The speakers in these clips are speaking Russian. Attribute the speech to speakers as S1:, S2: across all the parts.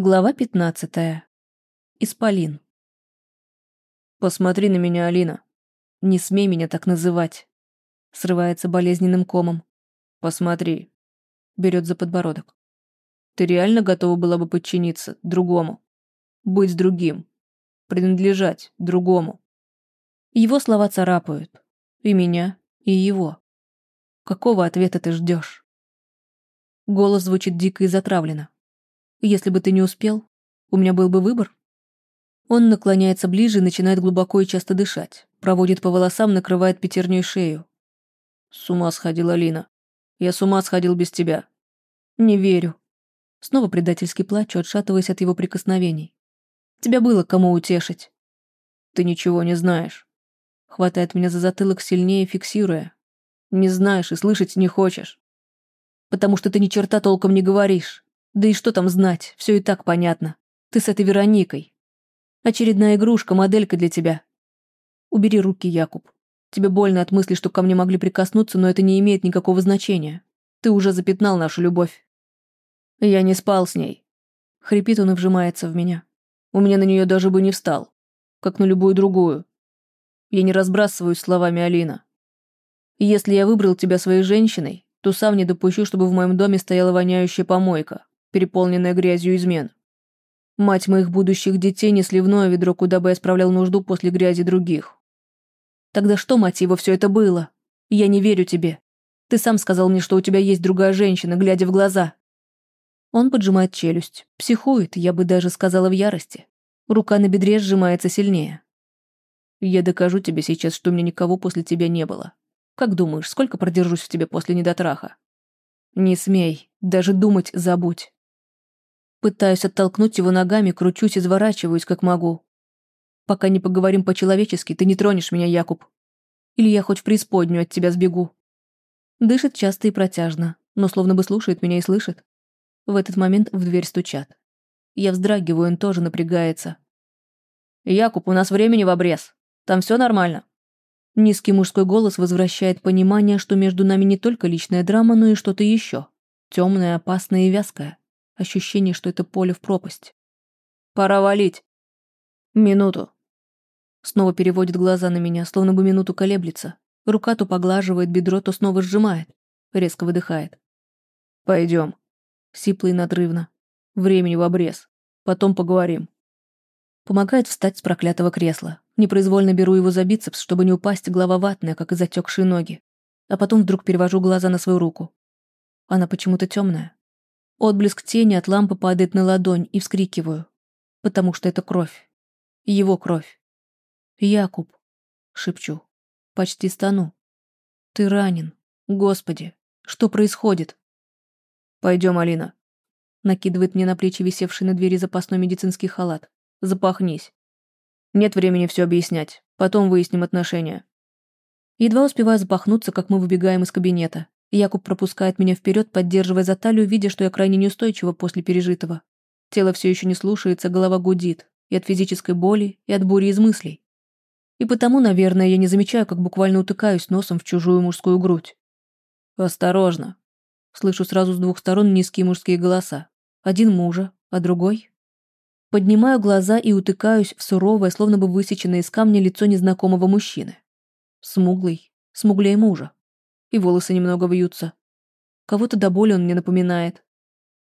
S1: Глава 15. Исполин. «Посмотри на меня, Алина. Не смей меня так называть». Срывается болезненным комом. «Посмотри». Берет за подбородок. «Ты реально готова была бы подчиниться другому? Быть другим? Принадлежать другому?» Его слова царапают. И меня, и его. Какого ответа ты ждешь? Голос звучит дико и затравленно. Если бы ты не успел, у меня был бы выбор. Он наклоняется ближе и начинает глубоко и часто дышать. Проводит по волосам, накрывает пятерней шею. С ума сходила Лина. Я с ума сходил без тебя. Не верю. Снова предательски плачу, отшатываясь от его прикосновений. Тебя было кому утешить. Ты ничего не знаешь. Хватает меня за затылок сильнее, фиксируя. Не знаешь и слышать не хочешь. Потому что ты ни черта толком не говоришь. Да и что там знать, все и так понятно. Ты с этой Вероникой. Очередная игрушка, моделька для тебя. Убери руки, Якуб. Тебе больно от мысли, что ко мне могли прикоснуться, но это не имеет никакого значения. Ты уже запятнал нашу любовь. Я не спал с ней. Хрипит он и вжимается в меня. У меня на нее даже бы не встал. Как на любую другую. Я не разбрасываюсь словами Алина. если я выбрал тебя своей женщиной, то сам не допущу, чтобы в моем доме стояла воняющая помойка переполненная грязью измен. Мать моих будущих детей не сливное ведро, куда бы я справлял нужду после грязи других. Тогда что, мать его, все это было? Я не верю тебе. Ты сам сказал мне, что у тебя есть другая женщина, глядя в глаза. Он поджимает челюсть, психует, я бы даже сказала в ярости. Рука на бедре сжимается сильнее. Я докажу тебе сейчас, что у меня никого после тебя не было. Как думаешь, сколько продержусь в тебе после недотраха? Не смей, даже думать забудь. Пытаюсь оттолкнуть его ногами, кручусь изворачиваюсь, как могу. Пока не поговорим по-человечески, ты не тронешь меня, Якуб. Или я хоть в преисподнюю от тебя сбегу. Дышит часто и протяжно, но словно бы слушает меня и слышит. В этот момент в дверь стучат. Я вздрагиваю, он тоже напрягается. «Якуб, у нас времени в обрез. Там все нормально». Низкий мужской голос возвращает понимание, что между нами не только личная драма, но и что-то еще. Темное, опасное и вязкое. Ощущение, что это поле в пропасть. «Пора валить!» «Минуту!» Снова переводит глаза на меня, словно бы минуту колеблется. Рука то поглаживает бедро, то снова сжимает. Резко выдыхает. «Пойдем!» Сипло и надрывно. «Времени в обрез. Потом поговорим». Помогает встать с проклятого кресла. Непроизвольно беру его за бицепс, чтобы не упасть, голова ватная, как и затекшие ноги. А потом вдруг перевожу глаза на свою руку. Она почему-то темная. Отблеск тени от лампы падает на ладонь и вскрикиваю. Потому что это кровь. Его кровь. «Якуб», — шепчу. Почти стану. «Ты ранен. Господи, что происходит?» «Пойдем, Алина», — накидывает мне на плечи висевший на двери запасной медицинский халат. «Запахнись. Нет времени все объяснять. Потом выясним отношения». Едва успеваю запахнуться, как мы выбегаем из кабинета. Якуб пропускает меня вперед, поддерживая за талию, видя, что я крайне неустойчива после пережитого. Тело все еще не слушается, голова гудит. И от физической боли, и от бури из мыслей. И потому, наверное, я не замечаю, как буквально утыкаюсь носом в чужую мужскую грудь. «Осторожно!» Слышу сразу с двух сторон низкие мужские голоса. Один мужа, а другой... Поднимаю глаза и утыкаюсь в суровое, словно бы высеченное из камня лицо незнакомого мужчины. Смуглый, смуглее мужа и волосы немного вьются. Кого-то до боли он мне напоминает.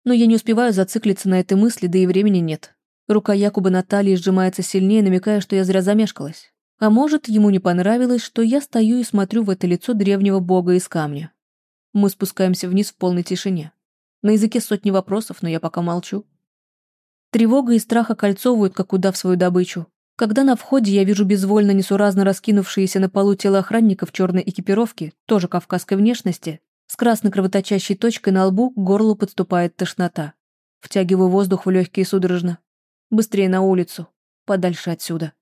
S1: Но я не успеваю зациклиться на этой мысли, да и времени нет. Рука Якуба Натальи сжимается сильнее, намекая, что я зря замешкалась. А может, ему не понравилось, что я стою и смотрю в это лицо древнего бога из камня. Мы спускаемся вниз в полной тишине. На языке сотни вопросов, но я пока молчу. Тревога и страх окольцовывают, как удав свою добычу. Когда на входе я вижу безвольно несуразно раскинувшиеся на полу тело охранника в черной экипировке, тоже кавказской внешности, с красной кровоточащей точкой на лбу к горлу подступает тошнота. Втягиваю воздух в легкие судорожно. Быстрее на улицу. Подальше отсюда.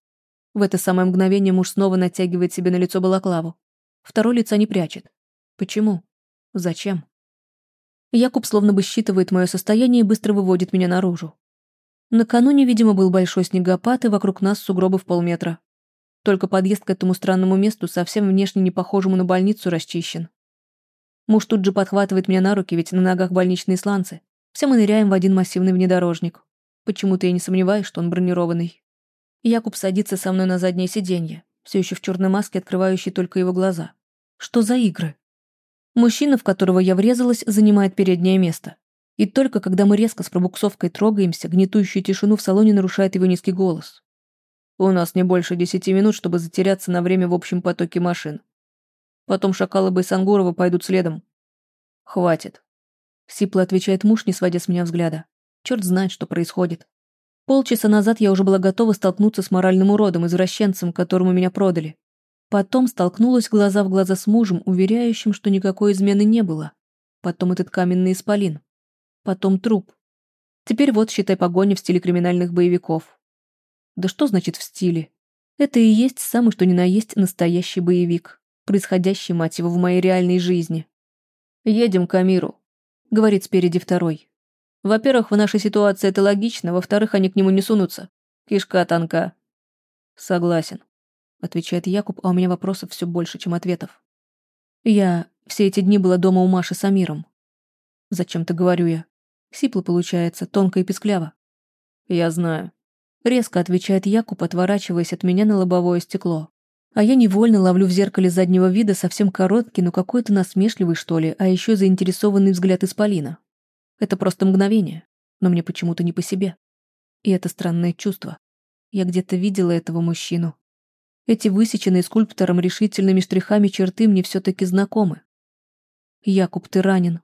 S1: В это самое мгновение муж снова натягивает себе на лицо балаклаву. Второй лица не прячет. Почему? Зачем? Якуб словно бы считывает мое состояние и быстро выводит меня наружу. Накануне, видимо, был большой снегопад, и вокруг нас сугробы в полметра. Только подъезд к этому странному месту, совсем внешне не похожему на больницу, расчищен. Муж тут же подхватывает меня на руки, ведь на ногах больничные сланцы. Все мы ныряем в один массивный внедорожник. Почему-то я не сомневаюсь, что он бронированный. Якуб садится со мной на заднее сиденье, все еще в черной маске, открывающей только его глаза. Что за игры? Мужчина, в которого я врезалась, занимает переднее место. И только когда мы резко с пробуксовкой трогаемся, гнетущую тишину в салоне нарушает его низкий голос. У нас не больше десяти минут, чтобы затеряться на время в общем потоке машин. Потом Шакалы Байсангурова пойдут следом. Хватит. Сипло отвечает муж, не сводя с меня взгляда. Черт знает, что происходит. Полчаса назад я уже была готова столкнуться с моральным уродом, извращенцем, которому меня продали. Потом столкнулась глаза в глаза с мужем, уверяющим, что никакой измены не было. Потом этот каменный исполин. Потом труп. Теперь вот, считай, погоня в стиле криминальных боевиков. Да что значит в стиле? Это и есть самый что ни на есть настоящий боевик, происходящий, мать его, в моей реальной жизни. «Едем к Амиру», — говорит спереди второй. Во-первых, в нашей ситуации это логично, во-вторых, они к нему не сунутся. Кишка тонка. Согласен, отвечает Якуб, а у меня вопросов все больше, чем ответов. Я все эти дни была дома у Маши с Амиром. Зачем-то говорю я. Сипло получается, тонко и пескляво. Я знаю. Резко отвечает Якуб, отворачиваясь от меня на лобовое стекло. А я невольно ловлю в зеркале заднего вида совсем короткий, но какой-то насмешливый, что ли, а еще заинтересованный взгляд Исполина. Это просто мгновение, но мне почему-то не по себе. И это странное чувство. Я где-то видела этого мужчину. Эти высеченные скульптором решительными штрихами черты мне все-таки знакомы. «Якуб, ты ранен».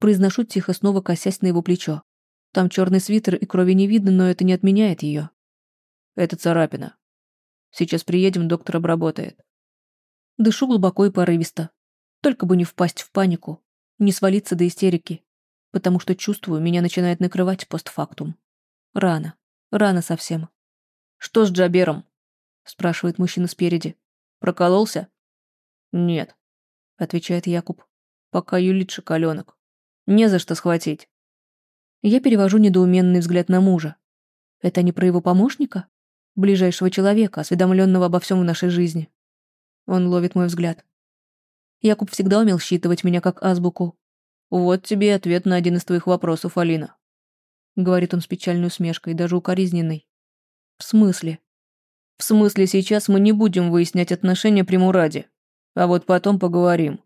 S1: Произношу тихо, снова косясь на его плечо. Там черный свитер и крови не видно, но это не отменяет ее. Это царапина. Сейчас приедем, доктор обработает. Дышу глубоко и порывисто. Только бы не впасть в панику, не свалиться до истерики потому что чувствую, меня начинает накрывать постфактум. Рано. Рано совсем. «Что с Джабером?» — спрашивает мужчина спереди. «Прокололся?» «Нет», — отвечает Якуб. «Пока юлит шоколенок. Не за что схватить». Я перевожу недоуменный взгляд на мужа. Это не про его помощника? Ближайшего человека, осведомленного обо всем в нашей жизни. Он ловит мой взгляд. Якуб всегда умел считывать меня как азбуку, «Вот тебе ответ на один из твоих вопросов, Алина», — говорит он с печальной усмешкой, даже укоризненной. «В смысле?» «В смысле сейчас мы не будем выяснять отношения при Мураде, а вот потом поговорим.